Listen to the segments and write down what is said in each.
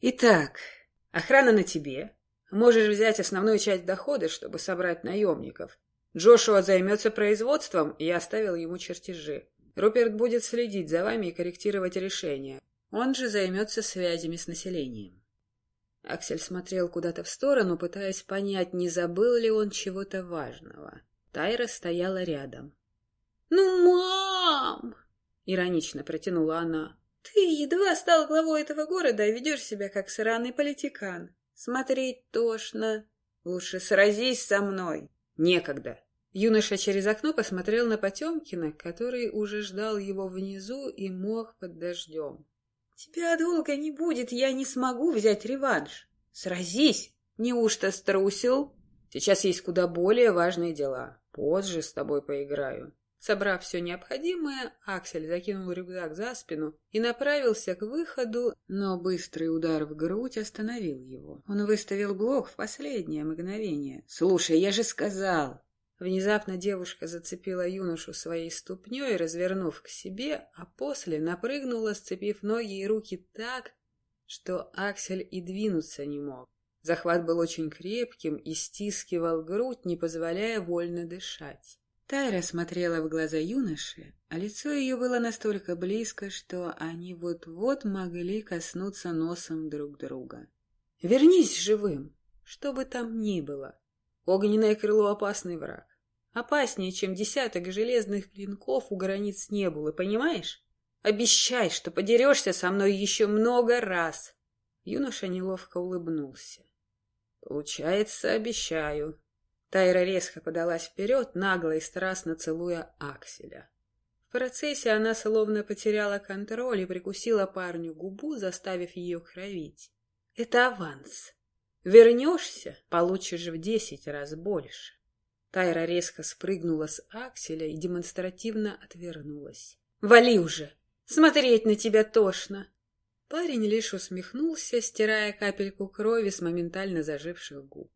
Итак, охрана на тебе. Можешь взять основную часть дохода, чтобы собрать наемников. Джошуа займется производством, я оставил ему чертежи. Руперт будет следить за вами и корректировать решения. Он же займется связями с населением. Аксель смотрел куда-то в сторону, пытаясь понять, не забыл ли он чего-то важного. Тайра стояла рядом. «Ну, мам!» — иронично протянула она. «Ты едва стал главой этого города и ведешь себя как сраный политикан. Смотреть тошно. Лучше сразись со мной». «Некогда». Юноша через окно посмотрел на Потемкина, который уже ждал его внизу и мог под дождем. «Тебя долго не будет, я не смогу взять реванш. Сразись! Неужто струсил?» «Сейчас есть куда более важные дела. Позже с тобой поиграю». Собрав все необходимое, Аксель закинул рюкзак за спину и направился к выходу, но быстрый удар в грудь остановил его. Он выставил блок в последнее мгновение. «Слушай, я же сказал!» Внезапно девушка зацепила юношу своей ступней, развернув к себе, а после напрыгнула, сцепив ноги и руки так, что Аксель и двинуться не мог. Захват был очень крепким и стискивал грудь, не позволяя вольно дышать. Тайра смотрела в глаза юноши, а лицо ее было настолько близко, что они вот-вот могли коснуться носом друг друга. «Вернись живым, что бы там ни было. Огненное крыло — опасный враг. Опаснее, чем десяток железных клинков у границ не было, понимаешь? Обещай, что подерешься со мной еще много раз!» Юноша неловко улыбнулся. «Получается, обещаю», Тайра резко подалась вперед, нагло и страстно целуя Акселя. В процессе она словно потеряла контроль и прикусила парню губу, заставив ее кровить. «Это аванс. Вернешься, получишь в десять раз больше». Тайра резко спрыгнула с Акселя и демонстративно отвернулась. «Вали уже! Смотреть на тебя тошно!» Парень лишь усмехнулся, стирая капельку крови с моментально заживших губ.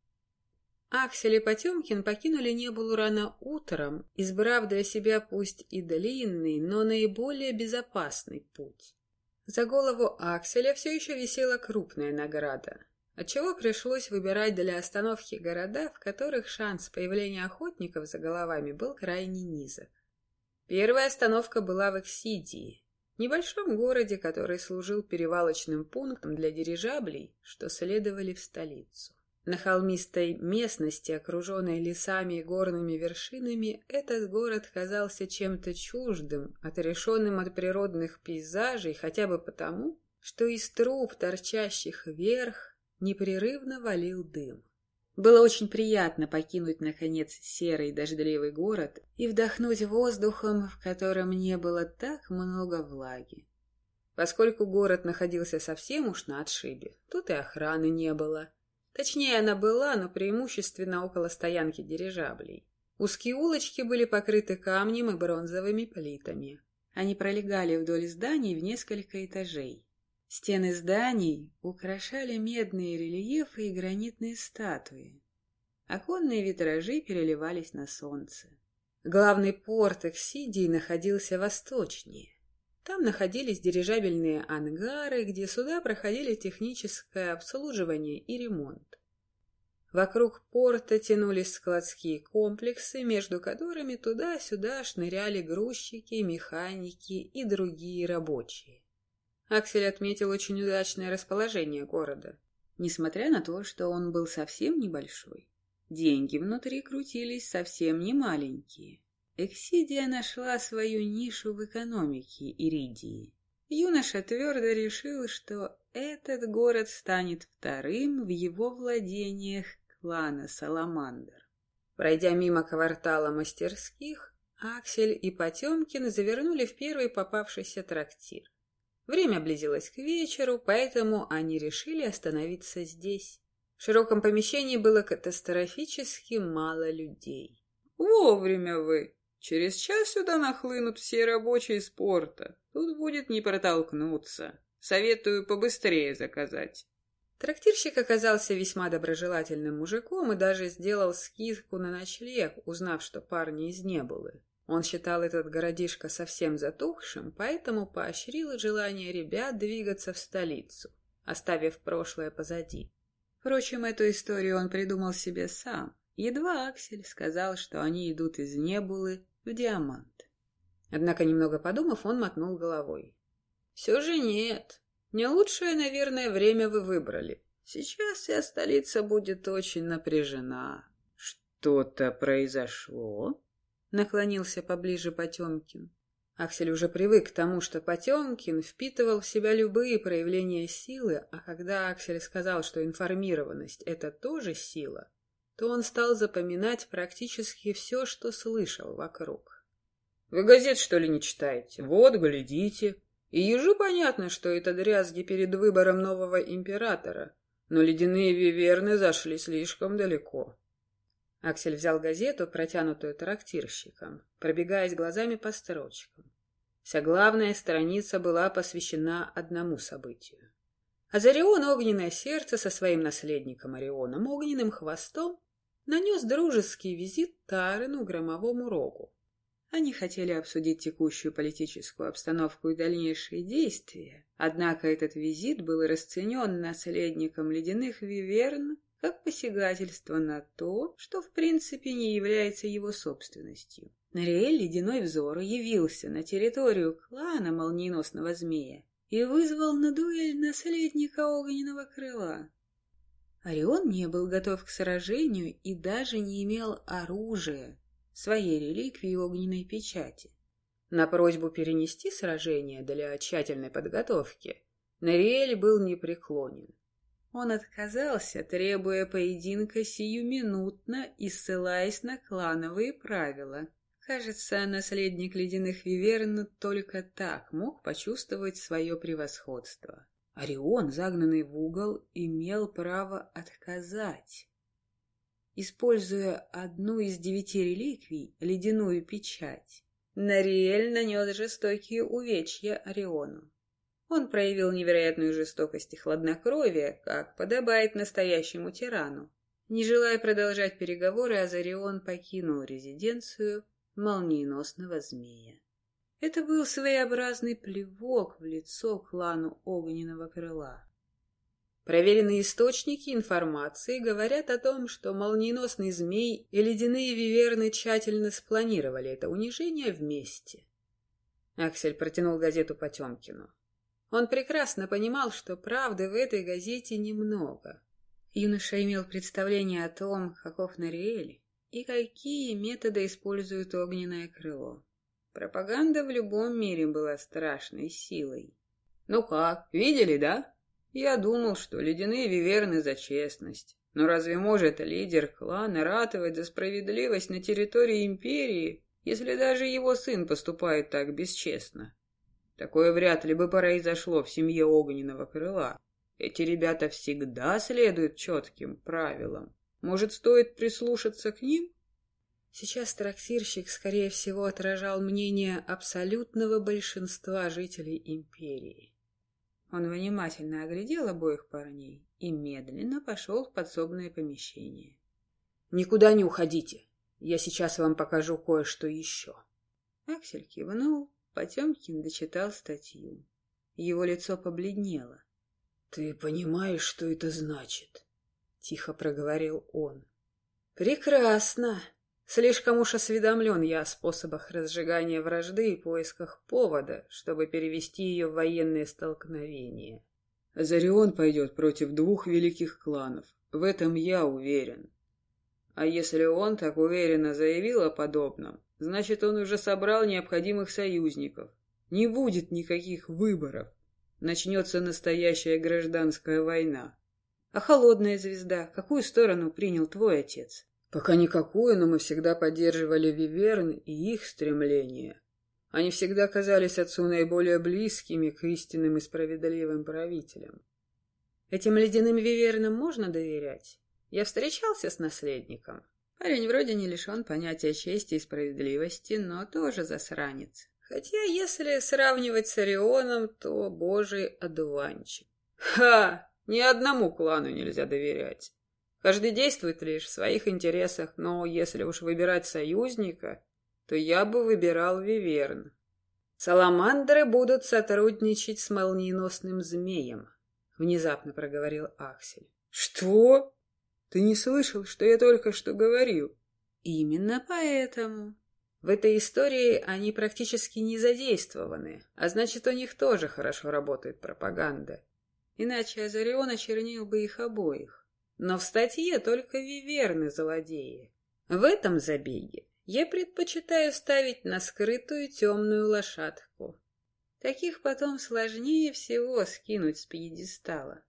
Аксель и Потемкин покинули Небулу рано утром, избрав для себя пусть и длинный, но наиболее безопасный путь. За голову Акселя все еще висела крупная награда, отчего пришлось выбирать для остановки города, в которых шанс появления охотников за головами был крайне низок. Первая остановка была в Эксидии, небольшом городе, который служил перевалочным пунктом для дирижаблей, что следовали в столицу. На холмистой местности, окруженной лесами и горными вершинами, этот город казался чем-то чуждым, отрешенным от природных пейзажей, хотя бы потому, что из труб, торчащих вверх, непрерывно валил дым. Было очень приятно покинуть, наконец, серый дождливый город и вдохнуть воздухом, в котором не было так много влаги. Поскольку город находился совсем уж на отшибе, тут и охраны не было — Точнее, она была, но преимущественно около стоянки дирижаблей. Узкие улочки были покрыты камнем и бронзовыми плитами. Они пролегали вдоль зданий в несколько этажей. Стены зданий украшали медные рельефы и гранитные статуи. Оконные витражи переливались на солнце. Главный порт Эксидии находился восточнее. Там находились дирижабельные ангары, где суда проходили техническое обслуживание и ремонт. Вокруг порта тянулись складские комплексы, между которыми туда-сюда шныряли грузчики, механики и другие рабочие. Аксель отметил очень удачное расположение города, несмотря на то, что он был совсем небольшой. Деньги внутри крутились совсем не маленькие. Эксидия нашла свою нишу в экономике Иридии. Юноша твердо решил, что этот город станет вторым в его владениях клана Саламандр. Пройдя мимо квартала мастерских, Аксель и Потемкин завернули в первый попавшийся трактир. Время близилось к вечеру, поэтому они решили остановиться здесь. В широком помещении было катастрофически мало людей. «Вовремя вы!» Через час сюда нахлынут все рабочие спорта. Тут будет не протолкнуться. Советую побыстрее заказать. Трактирщик оказался весьма доброжелательным мужиком и даже сделал скидку на ночлег, узнав, что парни из Небулы. Он считал этот городишко совсем затухшим, поэтому поощрил желание ребят двигаться в столицу. оставив прошлое позади. Впрочем, эту историю он придумал себе сам. Едва Аксель сказал, что они идут из Небулы в Диамант. Однако, немного подумав, он мотнул головой. «Все же нет. Не лучшее, наверное, время вы выбрали. Сейчас вся столица будет очень напряжена». «Что-то произошло?» Наклонился поближе Потемкин. Аксель уже привык к тому, что Потемкин впитывал в себя любые проявления силы, а когда Аксель сказал, что информированность — это тоже сила, то он стал запоминать практически все, что слышал вокруг. «Вы газет, что ли, не читаете? Вот, глядите. И ежу понятно, что это дрязги перед выбором нового императора, но ледяные виверны зашли слишком далеко». Аксель взял газету, протянутую трактирщиком, пробегаясь глазами по строчкам. Вся главная страница была посвящена одному событию. Азарион Огненное Сердце со своим наследником Орионом Огненным Хвостом нанес дружеский визит Тарыну Громовому Рогу. Они хотели обсудить текущую политическую обстановку и дальнейшие действия, однако этот визит был расценен наследником ледяных виверн как посягательство на то, что в принципе не является его собственностью. Нариэль Ледяной Взор явился на территорию клана Молниеносного Змея и вызвал на дуэль наследника Огненного Крыла. Орион не был готов к сражению и даже не имел оружия, своей реликвии огненной печати. На просьбу перенести сражение для тщательной подготовки Нариэль был непреклонен. Он отказался, требуя поединка сиюминутно и ссылаясь на клановые правила. Кажется, наследник ледяных виверн только так мог почувствовать свое превосходство. Орион, загнанный в угол, имел право отказать. Используя одну из девяти реликвий, ледяную печать, Нариэль нанес жестокие увечья Ориону. Он проявил невероятную жестокость и хладнокровие, как подобает настоящему тирану. Не желая продолжать переговоры, Азарион покинул резиденцию молниеносного змея. Это был своеобразный плевок в лицо клану Огненного Крыла. Проверенные источники информации говорят о том, что молниеносный змей и ледяные виверны тщательно спланировали это унижение вместе. Аксель протянул газету Потемкину. Он прекрасно понимал, что правды в этой газете немного. Юноша имел представление о том, каков Нариэль и какие методы использует огненное крыло. Пропаганда в любом мире была страшной силой. «Ну как, видели, да? Я думал, что ледяные виверны за честность. Но разве может лидер клана ратовать за справедливость на территории империи, если даже его сын поступает так бесчестно?» Такое вряд ли бы произошло в семье огненного крыла. Эти ребята всегда следуют четким правилам. Может, стоит прислушаться к ним? Сейчас трактирщик, скорее всего, отражал мнение абсолютного большинства жителей империи. Он внимательно оглядел обоих парней и медленно пошел в подсобное помещение. «Никуда не уходите. Я сейчас вам покажу кое-что еще». Аксель кивнул Потемкин дочитал статью. Его лицо побледнело. «Ты понимаешь, что это значит?» — тихо проговорил он. «Прекрасно. Слишком уж осведомлен я о способах разжигания вражды и поисках повода, чтобы перевести ее в военные столкновения. Зарион пойдет против двух великих кланов. В этом я уверен. А если он так уверенно заявил о подобном, Значит, он уже собрал необходимых союзников. Не будет никаких выборов. Начнется настоящая гражданская война. А холодная звезда, какую сторону принял твой отец? Пока никакую, но мы всегда поддерживали Виверн и их стремления. Они всегда казались отцу наиболее близкими к истинным и справедливым правителям. Этим ледяным Вивернам можно доверять? Я встречался с наследником. Парень вроде не лишен понятия чести и справедливости, но тоже засранец. Хотя, если сравнивать с Орионом, то божий одуванчик. Ха! Ни одному клану нельзя доверять. Каждый действует лишь в своих интересах, но если уж выбирать союзника, то я бы выбирал Виверн. Саламандры будут сотрудничать с молниеносным змеем. — внезапно проговорил Аксель. «Что? Ты не слышал, что я только что говорил?» «Именно поэтому». В этой истории они практически не задействованы, а значит, у них тоже хорошо работает пропаганда. Иначе Азарион очернил бы их обоих. Но в статье только виверны злодеи. В этом забеге я предпочитаю ставить на скрытую темную лошадку. Таких потом сложнее всего скинуть с пьедестала.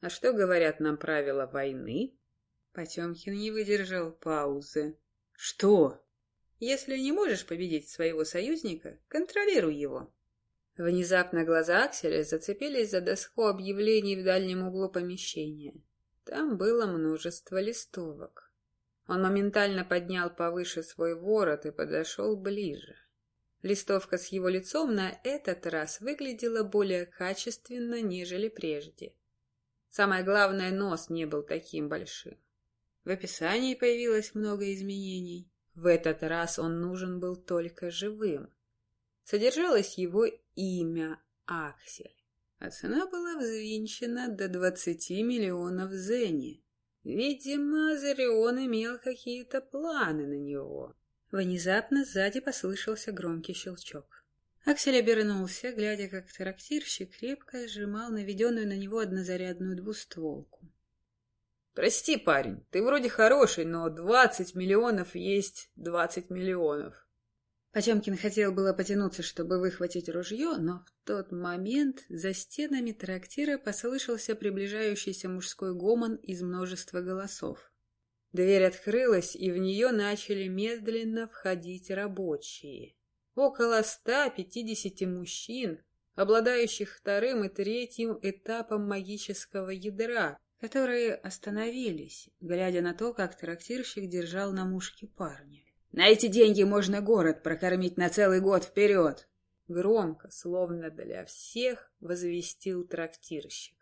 А что говорят нам правила войны? Потемкин не выдержал паузы. Что? Если не можешь победить своего союзника, контролируй его. Внезапно глаза Акселя зацепились за доску объявлений в дальнем углу помещения. Там было множество листовок. Он моментально поднял повыше свой ворот и подошел ближе. Листовка с его лицом на этот раз выглядела более качественно, нежели прежде. Самое главное, нос не был таким большим. В описании появилось много изменений. В этот раз он нужен был только живым. Содержалось его имя Аксель, а цена была взвинчена до двадцати миллионов зени. Видимо, Зарион имел какие-то планы на него. Внезапно сзади послышался громкий щелчок. Аксель обернулся, глядя, как трактирщик крепко сжимал наведенную на него однозарядную двустволку. «Прости, парень, ты вроде хороший, но двадцать миллионов есть двадцать миллионов». Потемкин хотел было потянуться, чтобы выхватить ружье, но в тот момент за стенами трактира послышался приближающийся мужской гомон из множества голосов. Дверь открылась, и в нее начали медленно входить рабочие. Около 150 мужчин, обладающих вторым и третьим этапом магического ядра, которые остановились, глядя на то, как трактирщик держал на мушке парня. «На эти деньги можно город прокормить на целый год вперед!» Громко, словно для всех, возвестил трактирщик.